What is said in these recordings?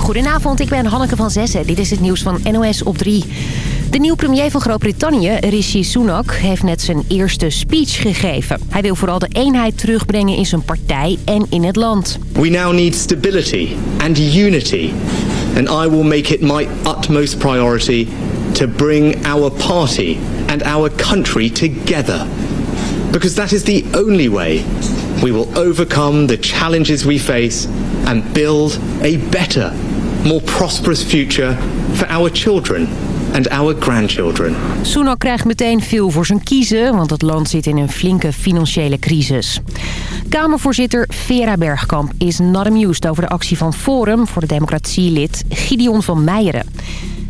Goedenavond, ik ben Hanneke van Zessen. Dit is het nieuws van NOS op 3. De nieuwe premier van Groot-Brittannië, Rishi Sunak, heeft net zijn eerste speech gegeven. Hij wil vooral de eenheid terugbrengen in zijn partij en in het land. We now need stability and unity. And I will make it my utmost priority to bring our party and our country together. Because that is the only way we will overcome the challenges we face and build a better, more prosperous future for our children and our grandchildren. Sunak krijgt meteen veel voor zijn kiezen, want het land zit in een flinke financiële crisis. Kamervoorzitter Vera Bergkamp is not amused over de actie van Forum voor de democratielid Gideon van Meijeren.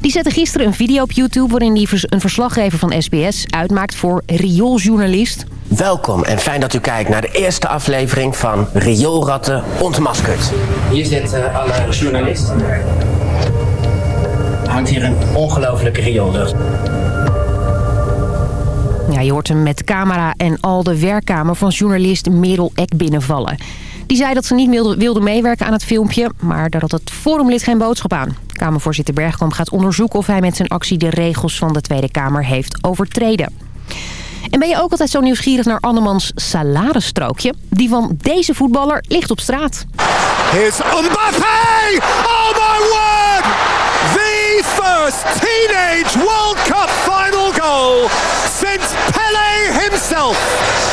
Die zette gisteren een video op YouTube waarin hij een verslaggever van SBS uitmaakt voor riooljournalist. Welkom en fijn dat u kijkt naar de eerste aflevering van Rioolratten ontmaskerd. Hier zitten alle journalisten. Er hangt hier een ongelofelijke rioollucht. Ja, je hoort hem met camera en al de werkkamer van journalist Merel Eck binnenvallen. Die zei dat ze niet wilde meewerken aan het filmpje, maar daar had het forumlid geen boodschap aan. Kamervoorzitter Bergkamp gaat onderzoeken of hij met zijn actie de regels van de Tweede Kamer heeft overtreden. En ben je ook altijd zo nieuwsgierig naar Annemans saladestrookje? Die van deze voetballer ligt op straat. Here's Mbappé! Oh my word! The first teenage World Cup final goal since Pele himself.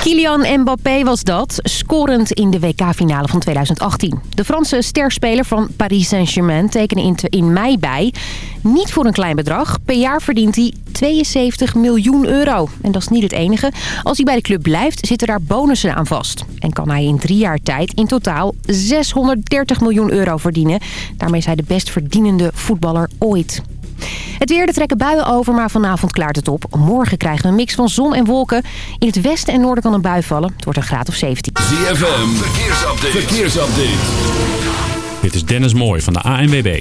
Kylian Mbappé was dat, scorend in de WK-finale van 2018. De Franse sterspeler van Paris Saint-Germain tekende in, in mei bij. Niet voor een klein bedrag. Per jaar verdient hij 72 miljoen euro. En dat is niet het enige. Als hij bij de club blijft, zitten daar bonussen aan vast. En kan hij in drie jaar tijd in totaal 630 miljoen euro verdienen. Daarmee is hij de best verdienende voetballer ooit. Het weer, er trekken buien over, maar vanavond klaart het op. Morgen krijgen we een mix van zon en wolken. In het westen en noorden kan een bui vallen. Het wordt een graad of 17. ZFM, verkeersupdate. verkeersupdate. Dit is Dennis Mooij van de ANWB.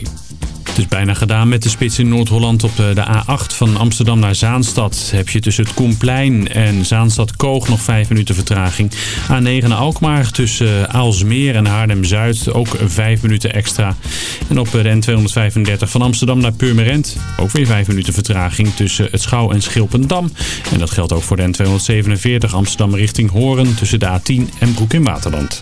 Het is bijna gedaan met de spits in Noord-Holland op de A8 van Amsterdam naar Zaanstad. Heb je tussen het Koenplein en Zaanstad-Koog nog 5 minuten vertraging. A9 naar Alkmaar tussen Aalsmeer en Haarlem-Zuid ook 5 minuten extra. En op de N235 van Amsterdam naar Purmerend ook weer 5 minuten vertraging tussen het Schouw en Schilpendam. En dat geldt ook voor de N247 Amsterdam richting Horen tussen de A10 en Broek in Waterland.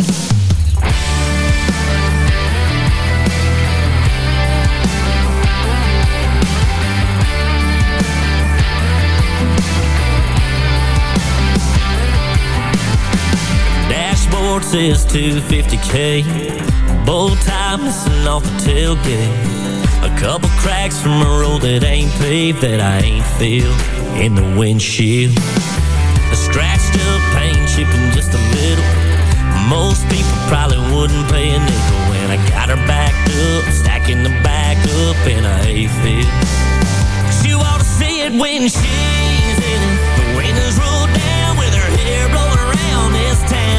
Ford says 250k. Bow tie missing off the tailgate. A couple cracks from a road that ain't paved that I ain't feel in the windshield. A scratched up paint chipping just a little. Most people probably wouldn't pay a nickel when I got her backed up, stacking the back up in a hayfield. You ought to see it when she's in it. The windows roll down with her hair blowing around this town.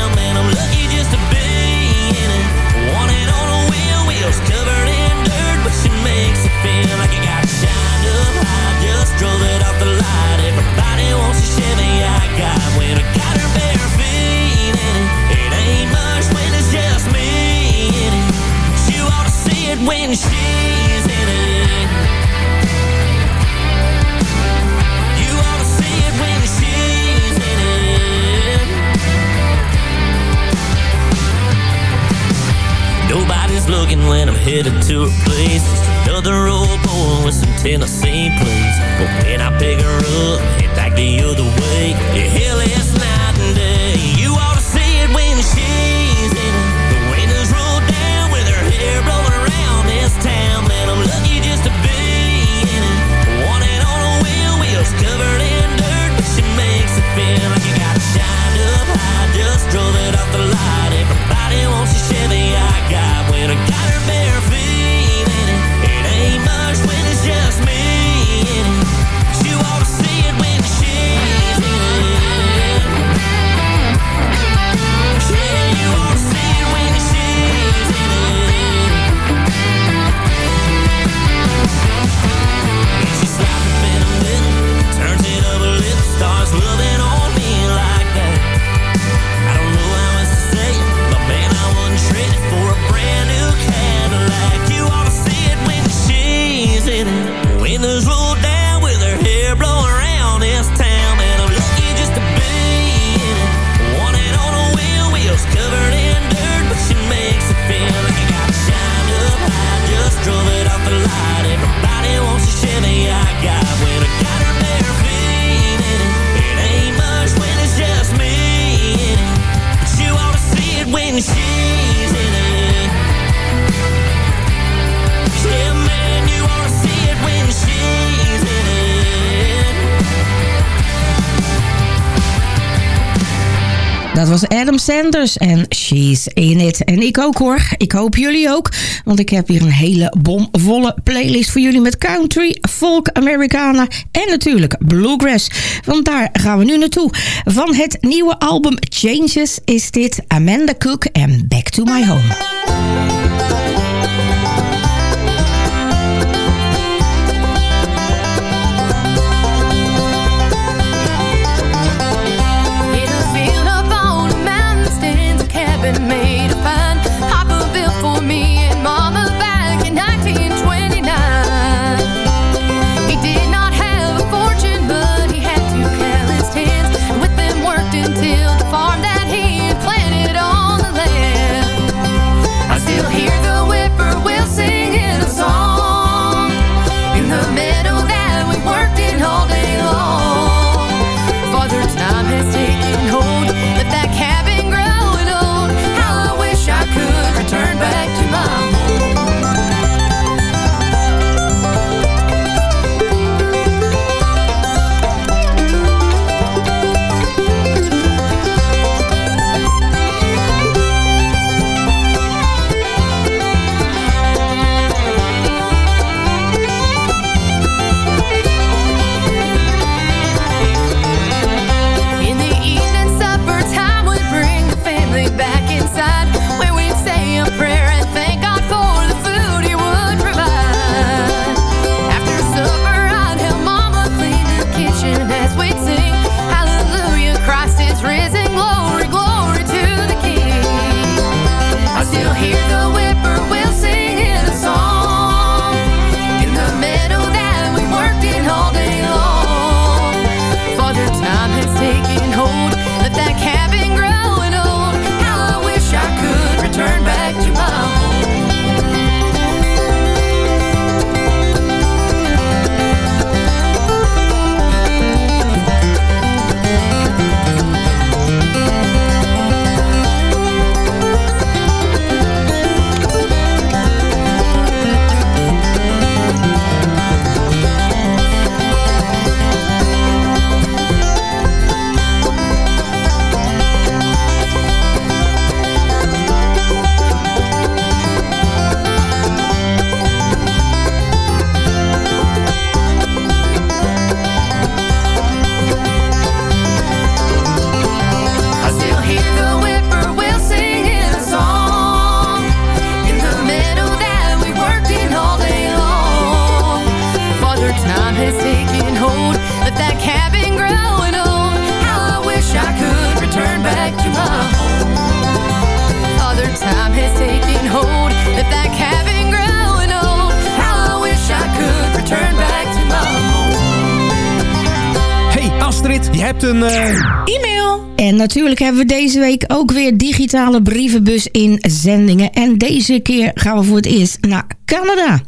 When she's in it. Nobody's looking when I'm headed to a place. Just another old boy with some Tennessee plays But when I pick her up, head back the other way. Yeah, hell, it's night Adam Sanders en She's In It. En ik ook hoor. Ik hoop jullie ook. Want ik heb hier een hele bomvolle playlist voor jullie met country, folk, Americana en natuurlijk bluegrass. Want daar gaan we nu naartoe. Van het nieuwe album Changes is dit Amanda Cook en Back to My Home. Hebben we deze week ook weer digitale brievenbus in zendingen. En deze keer gaan we voor het eerst naar Canada.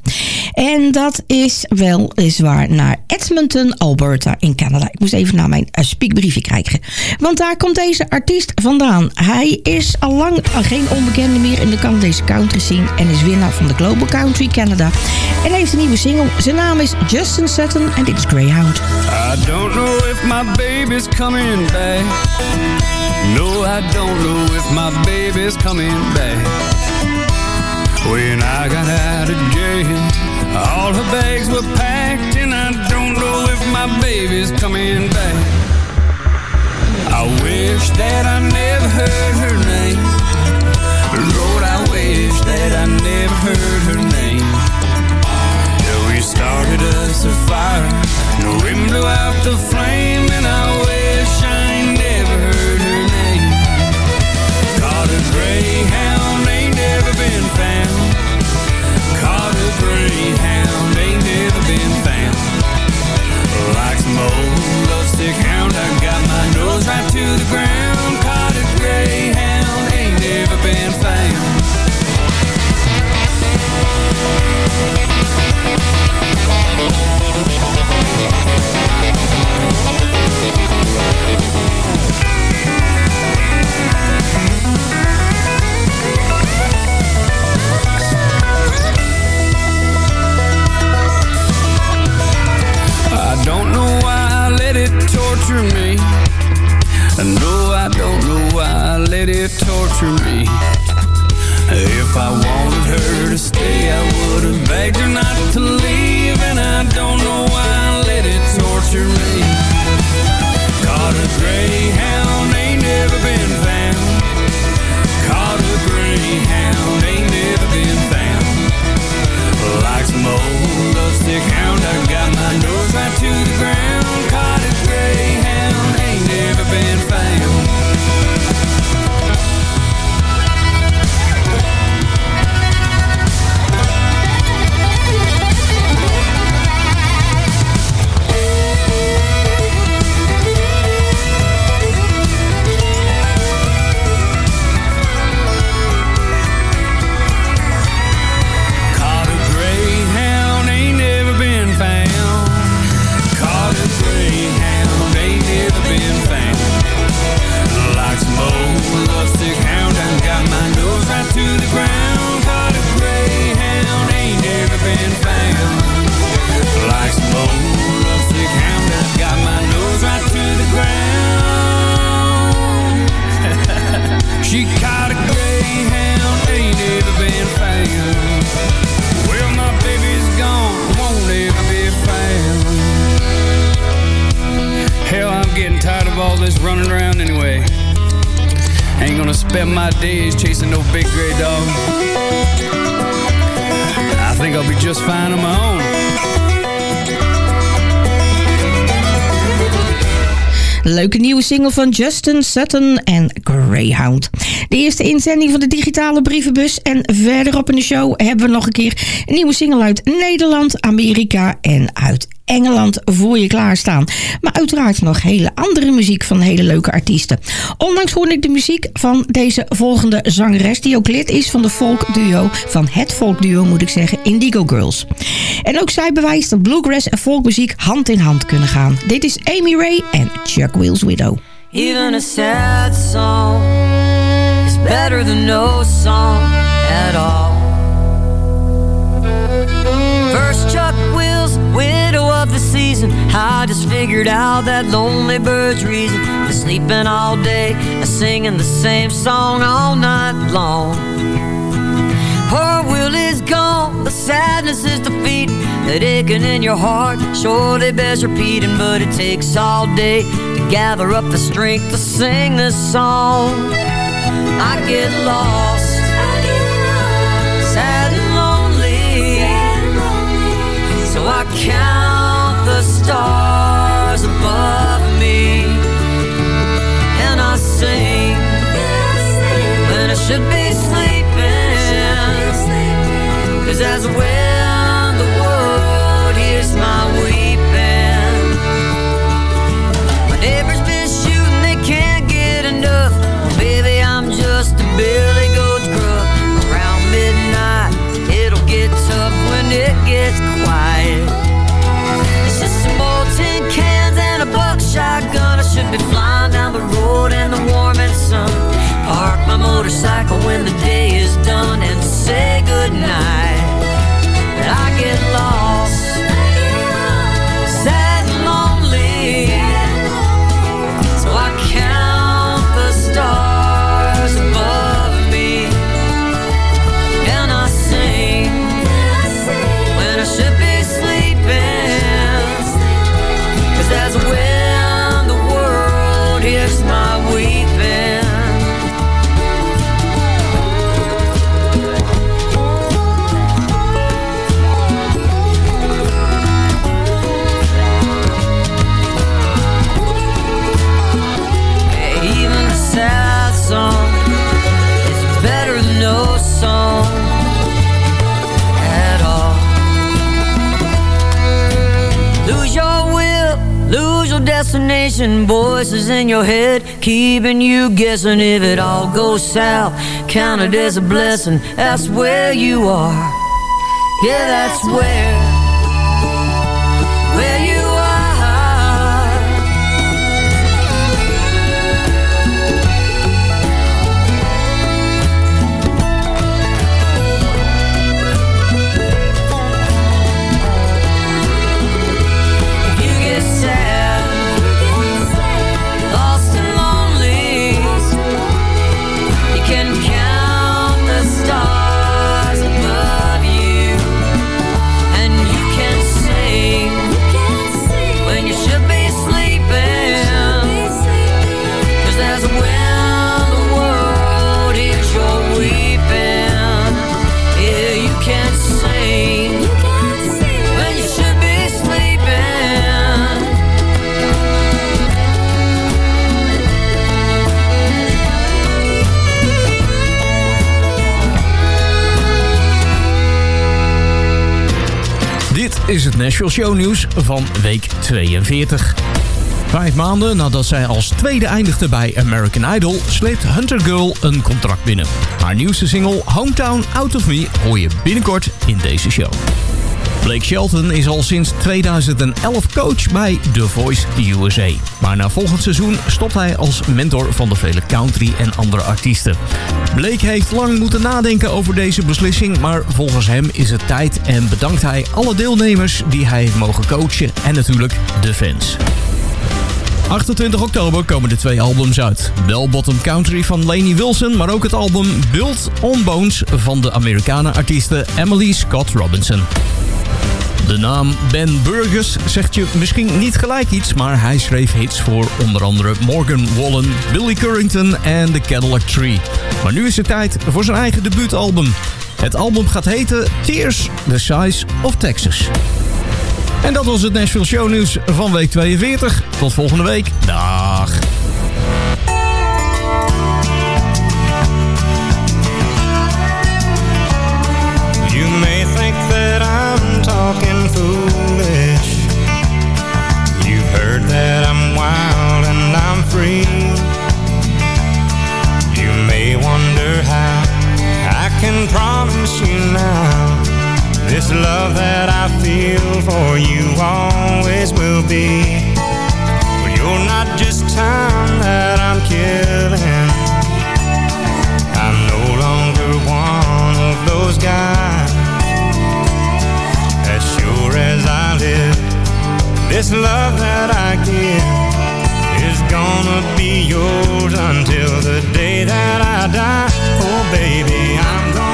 En dat is wel waar naar Edmonton, Alberta in Canada. Ik moest even naar mijn uh, speakbriefje kijken. Want daar komt deze artiest vandaan. Hij is al lang geen onbekende meer in de Canadese country scene. En is winnaar van de Global Country Canada. En heeft een nieuwe single. Zijn naam is Justin Sutton en dit is Greyhound. I don't know if my baby's coming back. No, I don't know if my baby's coming back. When I got out of jail, all her bags were packed, and I don't know if my baby's coming back. I wish that I never heard her name. Lord, I wish that I never heard her name. Yeah, we started us a fire, the wind blew out the flame, and I Some old lovesick hound, I got my nose right to the ground. I know I don't know why I let it torture me. If I wanted her to stay, I would have begged her not to leave, and I don't know why I let it torture me. Van Justin Sutton en Greyhound. De eerste inzending van de digitale brievenbus. En verderop in de show hebben we nog een keer een nieuwe single uit Nederland, Amerika en uit Engeland voor je klaarstaan. Maar uiteraard nog hele andere muziek van hele leuke artiesten. Onlangs hoorde ik de muziek van deze volgende zangeres... die ook lid is van de folkduo, van het folkduo moet ik zeggen, Indigo Girls. En ook zij bewijst dat bluegrass en folkmuziek hand in hand kunnen gaan. Dit is Amy Ray en Chuck Will's Widow. Even a sad song is better than no song at all. First Chuck Will's widow of the season. I just figured out that lonely bird's reason for sleeping all day and singing the same song all night long. Her will is gone, the sadness is defeated. That aching in your heart surely bears repeating, but it takes all day gather up the strength to sing this song. I get lost, sad and lonely, so I count the stars above me, and I sing when I should be sleeping. Cause as when motorcycle when the day is done And say goodnight in your head keeping you guessing. If it all goes south, count it as a blessing. That's where you are. Yeah, that's where. Where is het Nashville Show Nieuws van week 42. Vijf maanden nadat zij als tweede eindigde bij American Idol... sleept Hunter Girl een contract binnen. Haar nieuwste single Hometown Out of Me hoor je binnenkort in deze show. Blake Shelton is al sinds 2011 coach bij The Voice USA. Maar na volgend seizoen stopt hij als mentor van de vele country en andere artiesten. Blake heeft lang moeten nadenken over deze beslissing, maar volgens hem is het tijd en bedankt hij alle deelnemers die hij heeft mogen coachen en natuurlijk de fans. 28 oktober komen de twee albums uit. Bell Bottom Country van Lainey Wilson, maar ook het album Built on Bones van de Amerikanen-artieste Emily Scott Robinson. De naam Ben Burgers zegt je misschien niet gelijk iets, maar hij schreef hits voor onder andere Morgan Wallen, Billy Currington en The Cadillac Tree. Maar nu is het tijd voor zijn eigen debuutalbum. Het album gaat heten Tears, The Size of Texas. En dat was het Nashville Show Nieuws van week 42. Tot volgende week. Dag. This love that I feel for you always will be. But you're not just time that I'm killing. I'm no longer one of those guys. As sure as I live, this love that I give is gonna be yours until the day that I die. Oh, baby, I'm gonna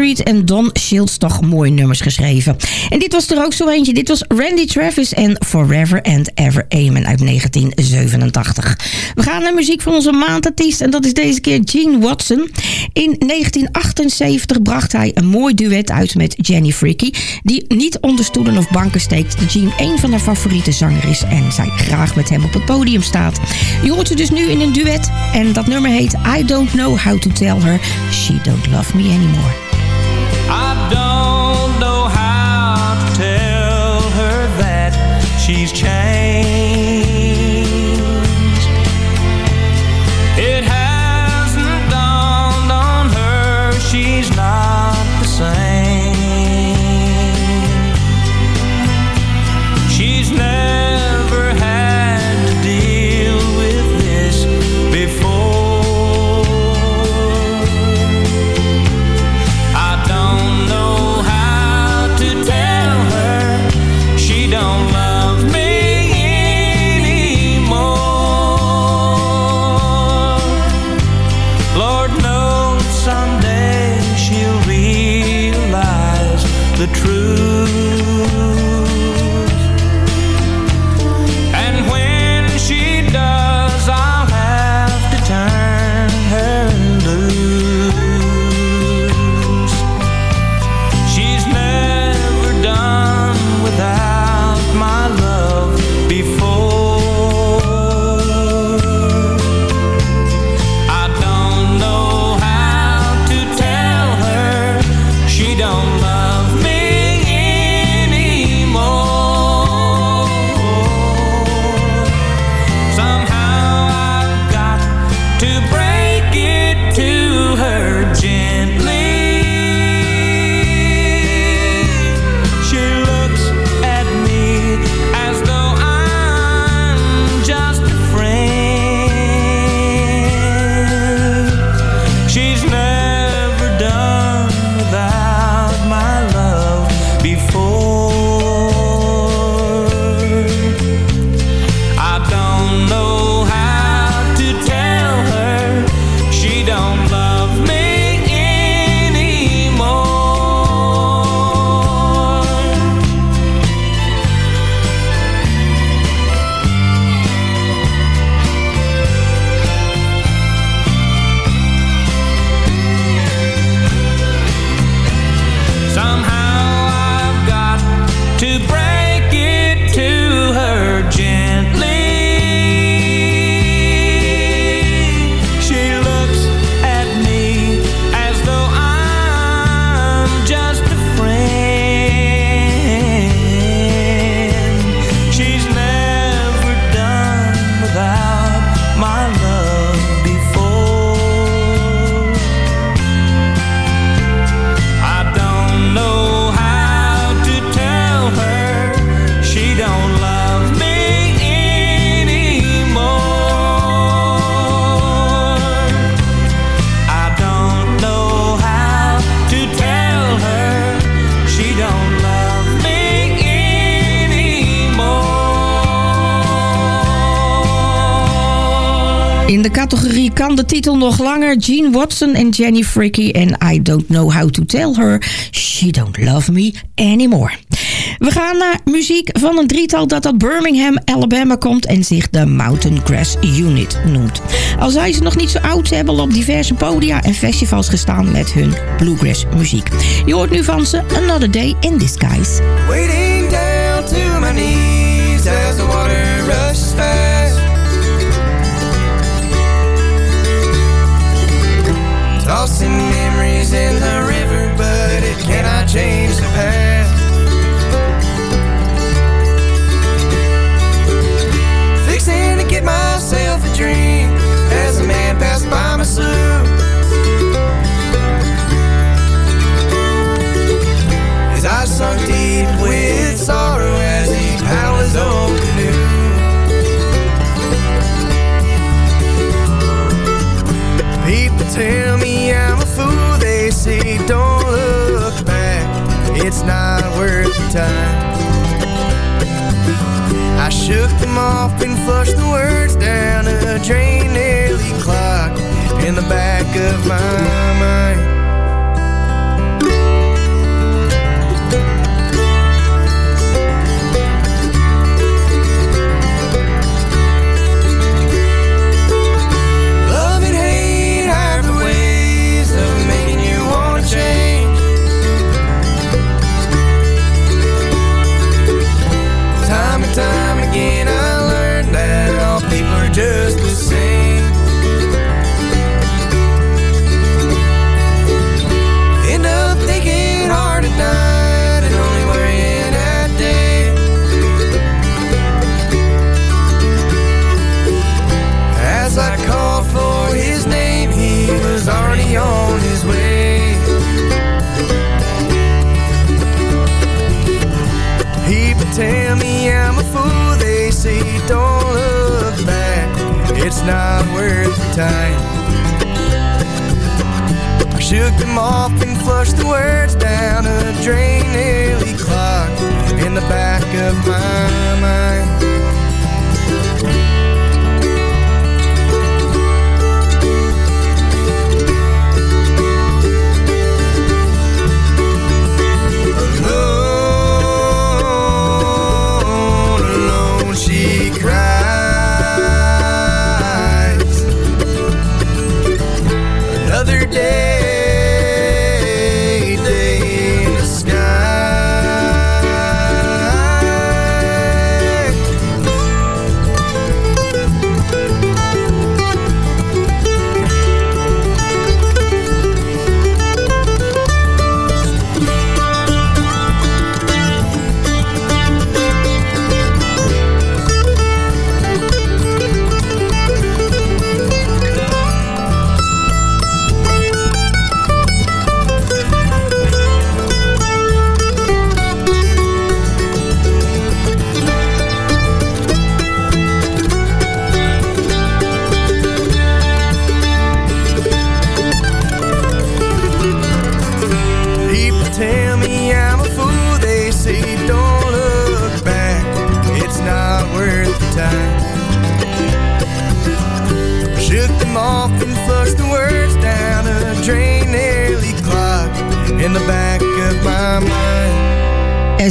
Overstreet en Don Shields toch mooie nummers geschreven. En dit was er ook zo eentje. Dit was Randy Travis en Forever and Ever Amen uit 1987. We gaan naar muziek van onze maandartiest en dat is deze keer Gene Watson. In 1978 bracht hij een mooi duet uit met Jenny Freaky... die niet onder stoelen of banken steekt. De Gene een van haar favoriete zanger is en zij graag met hem op het podium staat. Je hoort ze dus nu in een duet en dat nummer heet I Don't Know How To Tell Her She Don't Love Me Anymore. The truth. In de categorie kan de titel nog langer. Gene Watson en Jenny Fricky en I Don't Know How To Tell Her She Don't Love Me Anymore. We gaan naar muziek van een drietal dat uit Birmingham, Alabama komt en zich de Mountain Grass Unit noemt. Al zijn ze nog niet zo oud, hebben op diverse podia en festivals gestaan met hun bluegrass muziek. Je hoort nu van ze Another Day in Disguise. Wading down to my knees shook them off and flushed the words down a drain nearly clogged in the back of my mind.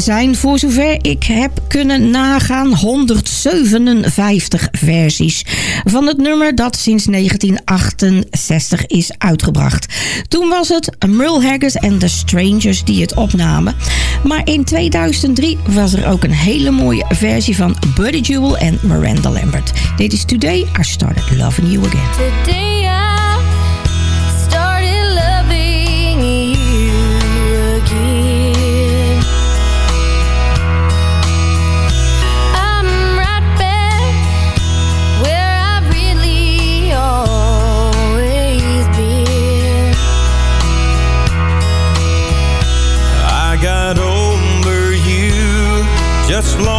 zijn, voor zover ik heb kunnen nagaan, 157 versies van het nummer dat sinds 1968 is uitgebracht. Toen was het Merle Haggis en The Strangers die het opnamen. Maar in 2003 was er ook een hele mooie versie van Buddy Jewel en Miranda Lambert. Dit is Today I Started Loving You Again. just long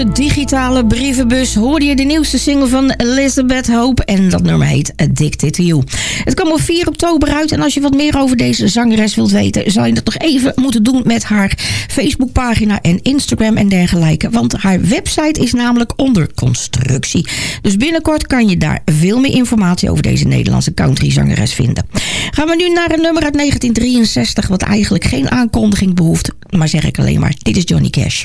Onze digitale brievenbus hoorde je de nieuwste single van Elizabeth Hope. En dat nummer heet Addicted to You. Het kwam op 4 oktober uit. En als je wat meer over deze zangeres wilt weten... zou je dat nog even moeten doen met haar Facebookpagina en Instagram en dergelijke. Want haar website is namelijk onder constructie. Dus binnenkort kan je daar veel meer informatie over deze Nederlandse country zangeres vinden. Gaan we nu naar een nummer uit 1963... wat eigenlijk geen aankondiging behoeft. Maar zeg ik alleen maar, dit is Johnny Cash.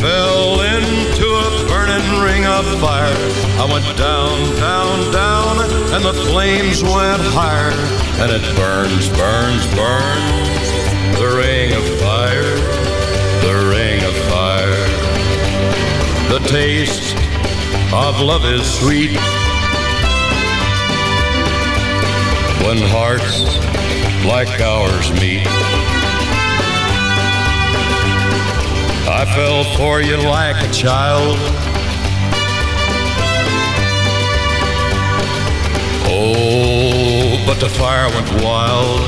fell into a burning ring of fire. I went down, down, down, and the flames went higher. And it burns, burns, burns, the ring of fire, the ring of fire. The taste of love is sweet. When hearts like ours meet. I fell for you like a child. Oh, but the fire went wild.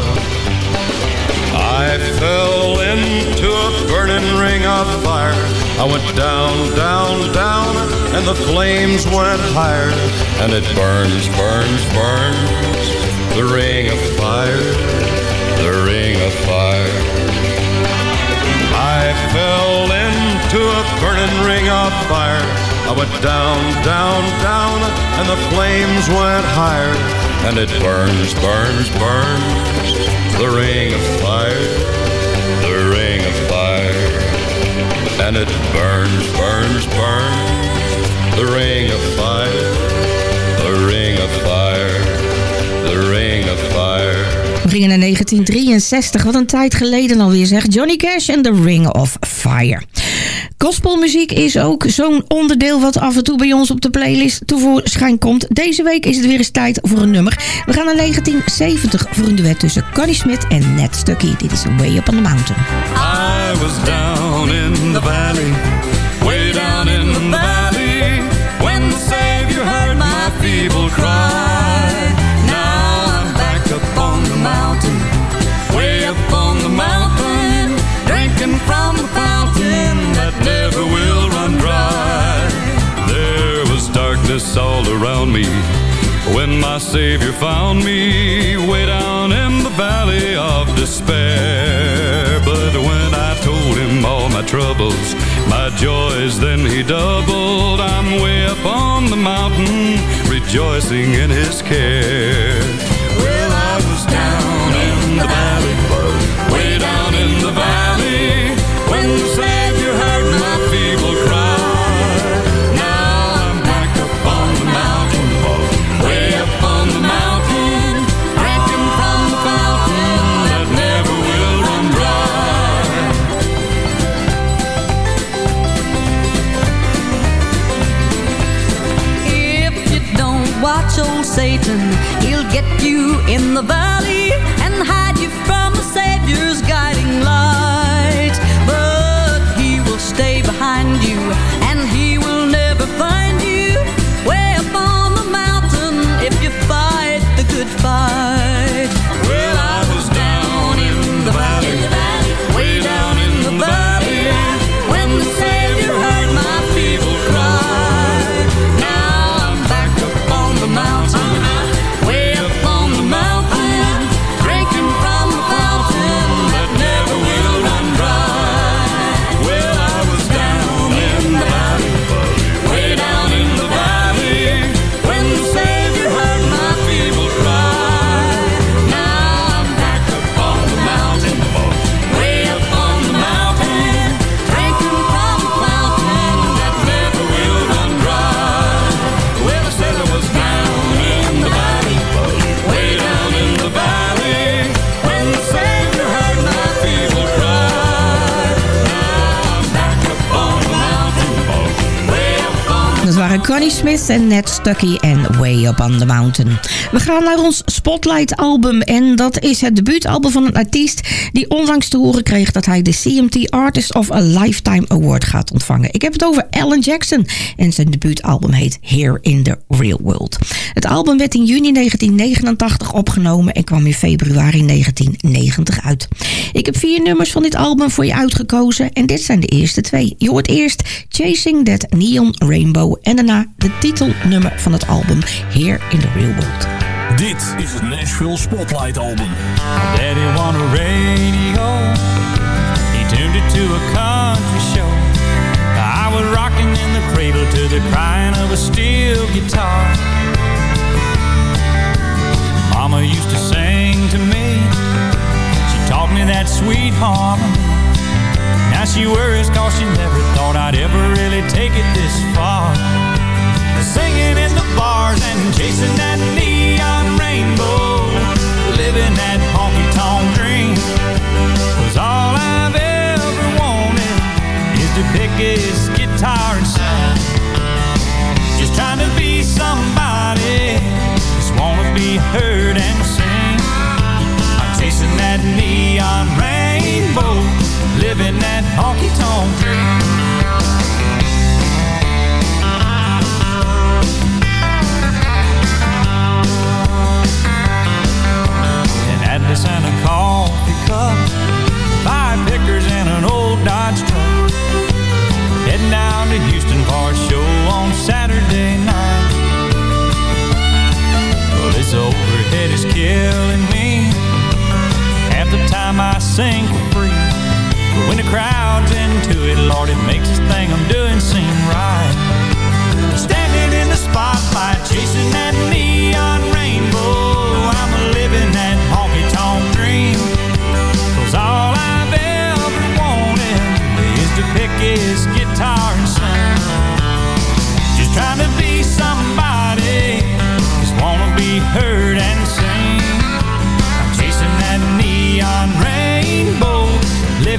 I fell into a burning ring of fire. I went down, down, down, and the flames went higher. And it burns, burns, burns, the ring of fire, into a burning ring of fire. I went down, down, down, and the flames went higher. And it burns, burns, burns, the ring of fire, the ring of fire. And it burns, burns, burns, the ring of fire, the ring of fire, the ring of fire. We gingen naar 1963, wat een tijd geleden alweer zeg. Johnny Cash en The Ring of Fire. Gospelmuziek is ook zo'n onderdeel wat af en toe bij ons op de playlist tevoorschijn komt. Deze week is het weer eens tijd voor een nummer. We gaan naar 1970 voor een duet tussen Connie Smith en Ned Stuckey. Dit is Way Up on the Mountain. I was down in the valley, around me when my Savior found me way down in the valley of despair. But when I told him all my troubles, my joys, then he doubled. I'm way up on the mountain, rejoicing in his care. Well, I was down in the valley, Satan, he'll get you in the valley Connie Smith en Ned Stuckey en Way Up on the Mountain. We gaan naar ons Spotlight album. En dat is het debuutalbum van een artiest die onlangs te horen kreeg dat hij de CMT Artist of a Lifetime Award gaat ontvangen. Ik heb het over Alan Jackson. En zijn debuutalbum heet Here in the Real World. Het album werd in juni 1989 opgenomen en kwam in februari 1990 uit. Ik heb vier nummers van dit album voor je uitgekozen. En dit zijn de eerste twee. Je hoort eerst Chasing That Neon Rainbow. En daarna de titelnummer van het album Here in the Real World. Dit is het Nashville Spotlight Album. Daddy want a radio. He tuned it to a country show. I was rocking in the cradle to the crying of a steel guitar. Mama used to sing to me. She taught me that sweet harmony. Now she worries cause she never thought I'd ever really take it this far. honky tonk. Atlas and a coffee cup, five pickers an old Dodge truck. Heading down to Houston for a show on Saturday night. Well, this overhead is killing me. Half the time I into it, Lord, it makes this thing I'm doing seem right. Standing in the spotlight, chasing that need.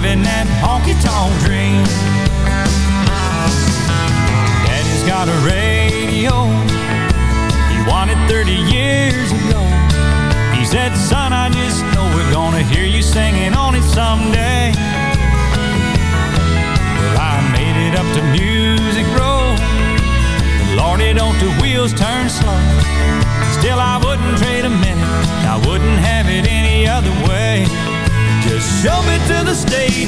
living that honky-tonk dream. Daddy's got a radio he wanted 30 years ago. He said, son, I just know we're gonna hear you singing on it someday. Well, I made it up to Music Row. Lord, it don't the wheels turn slow. Still, I wouldn't trade a minute. I wouldn't have it any other way. Just show me to the stage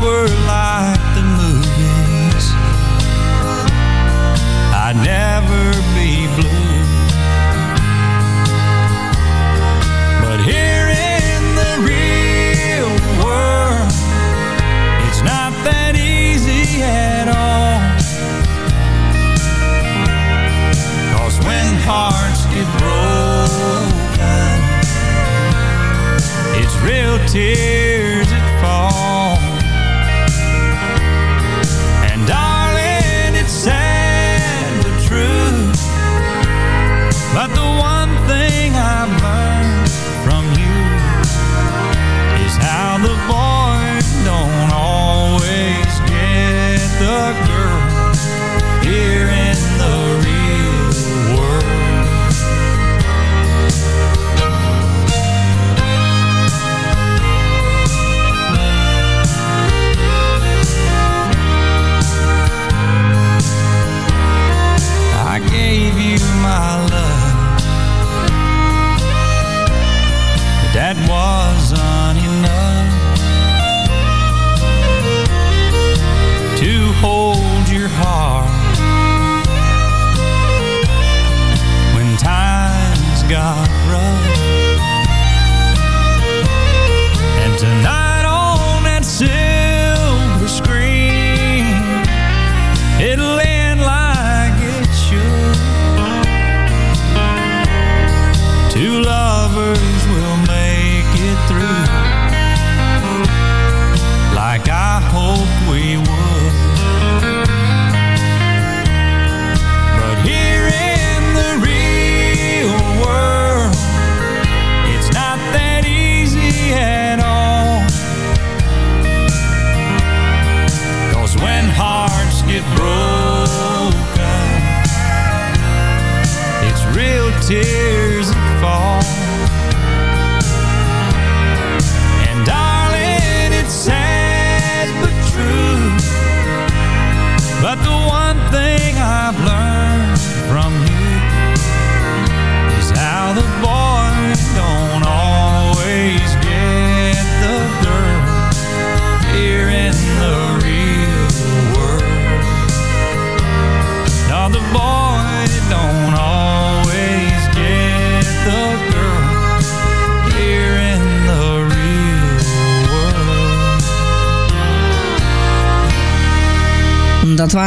world.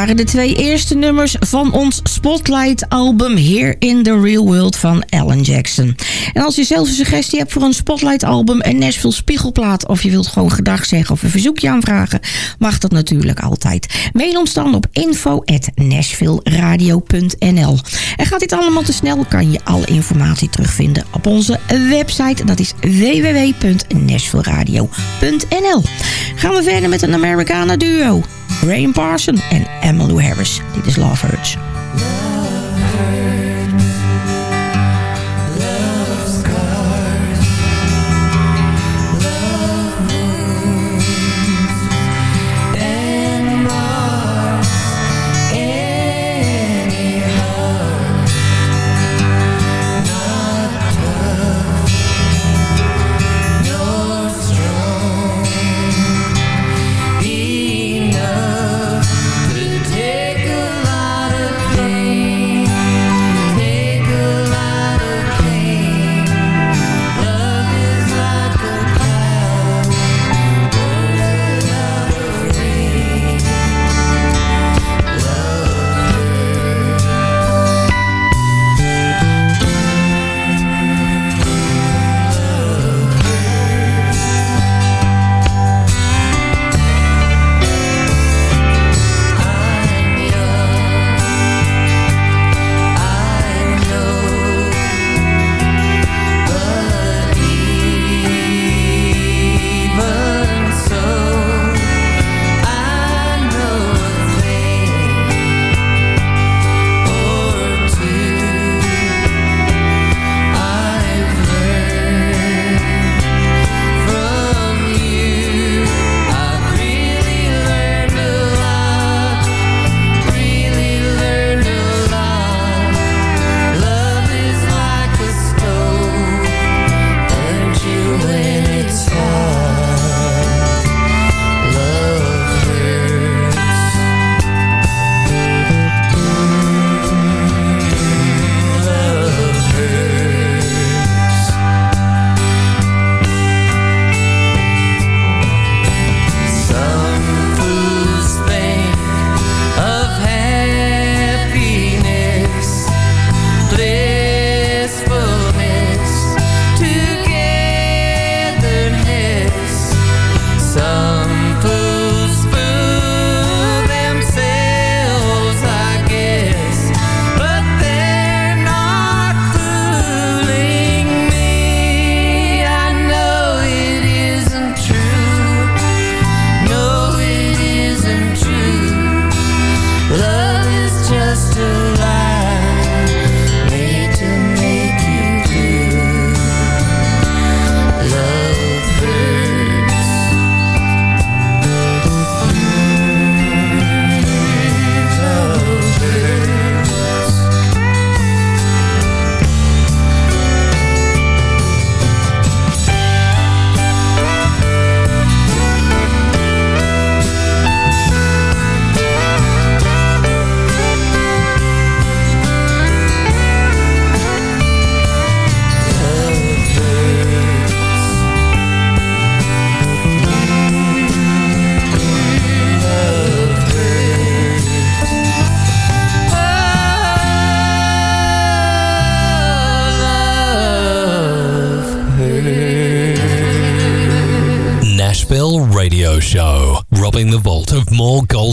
Waren de twee eerste nummers van ons Spotlight-album Here in the Real World van Alan Jackson. En als je zelf een suggestie hebt voor een Spotlight-album, een Nashville Spiegelplaat... of je wilt gewoon gedag zeggen of een verzoekje aanvragen... mag dat natuurlijk altijd. Mail ons dan op info.nashvilleradio.nl En gaat dit allemaal te snel, kan je alle informatie terugvinden op onze website. Dat is www.nashvilleradio.nl Gaan we verder met een Americana duo. Graham Parson en Emmylou Harris. Dit is Love Hurts.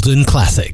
Golden Classic.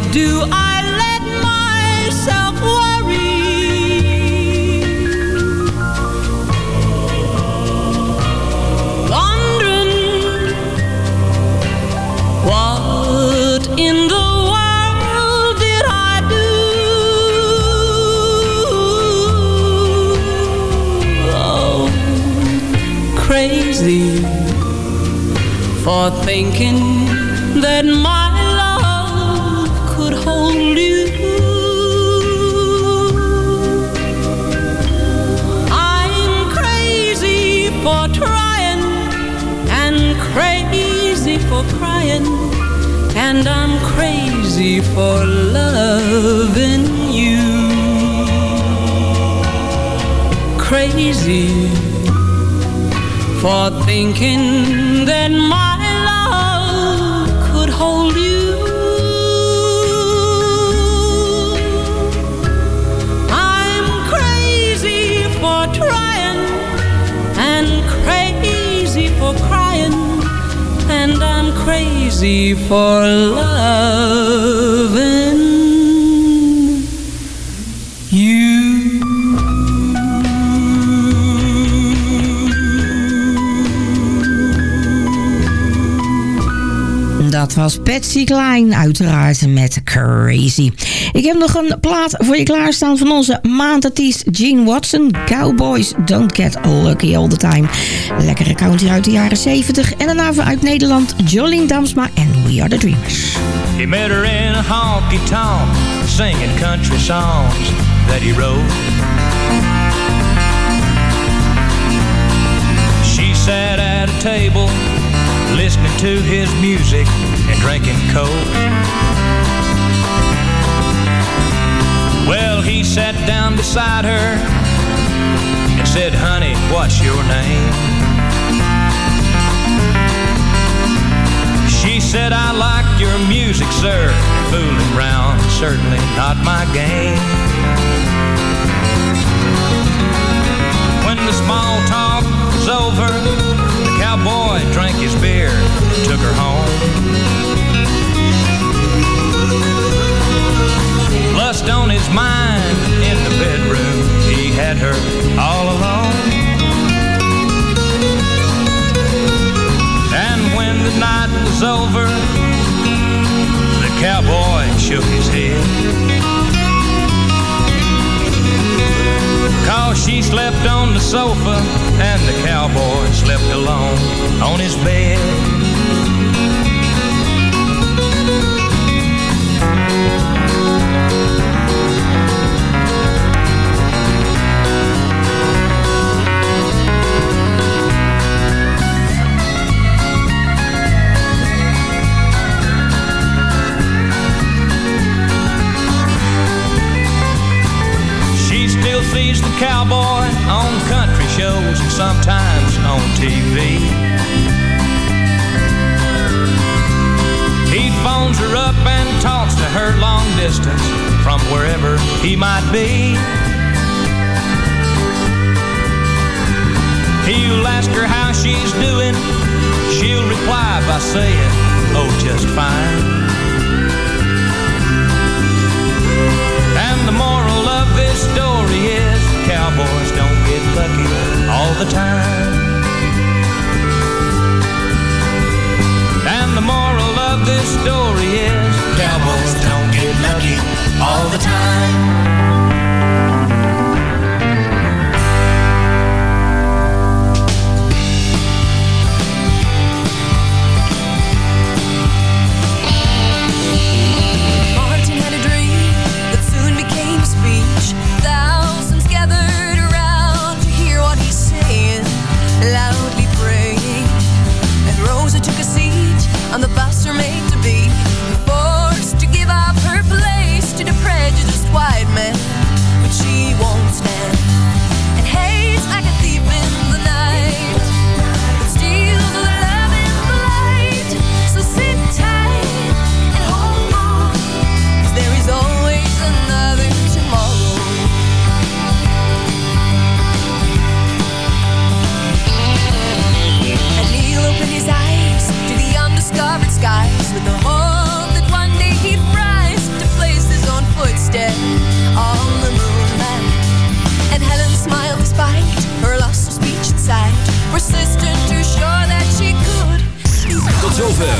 Do I let myself worry? Wondering what in the world did I do? Oh, crazy for thinking that my and I'm crazy for loving you. Crazy for thinking that my crazy for you. Dat was Patsy Klein, uiteraard met Crazy. Ik heb nog een plaat voor je klaarstaan van onze maandartiest Gene Watson. Cowboys don't get lucky all the time. Lekkere country uit de jaren 70. En daarna uit Nederland Jolien Damsma en We Are The Dreamers. He met her in a honky tonk, singing country songs that he wrote. She sat at a table, listening to his music and drinking coke. Well, he sat down beside her and said, Honey, what's your name? She said, I like your music, sir. Fooling round, certainly not my game. When the small talk was over, the cowboy drank his beer and took her home. Lust on his mind in the bedroom, he had her all alone. And when the night was over, the cowboy shook his head. Cause she slept on the sofa and the cowboy slept alone on his bed. Cowboy on country shows and sometimes on TV. He phones her up and talks to her long distance from wherever he might be. He'll ask her how she's doing. She'll reply by saying, Oh, just fine. And the moral of this story is cowboys don't get lucky all the time. And the moral of this story is cowboys don't get lucky all the time.